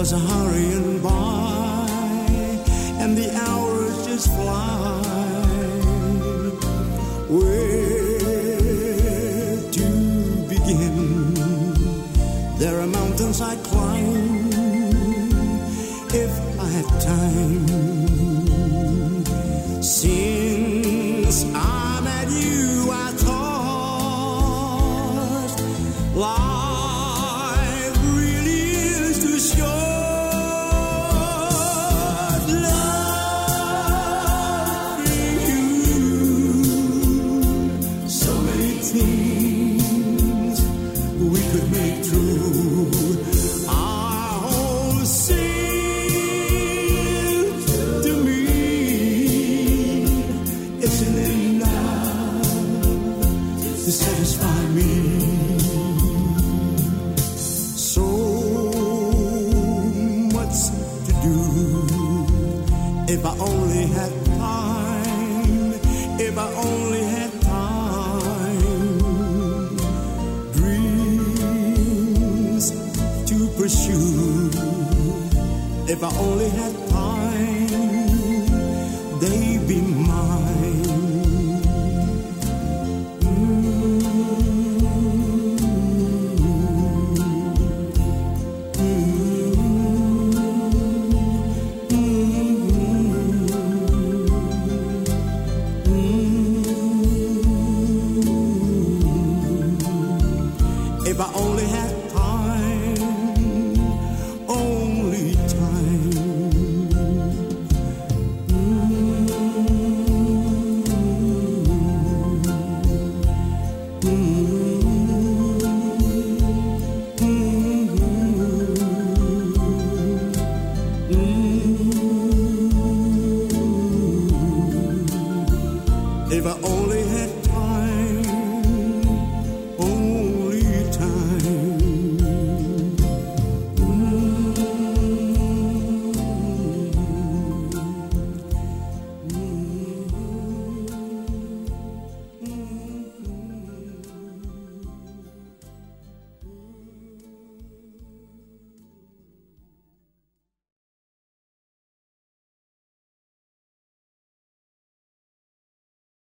cause hurrying by, and the hours just fly. Where to begin? There are mountains I climb if I had time. Since I to satisfy me. So much to do. If I only had time, if I only had time, dreams to pursue. If I only had time, they'd If I only had time, only time. If I only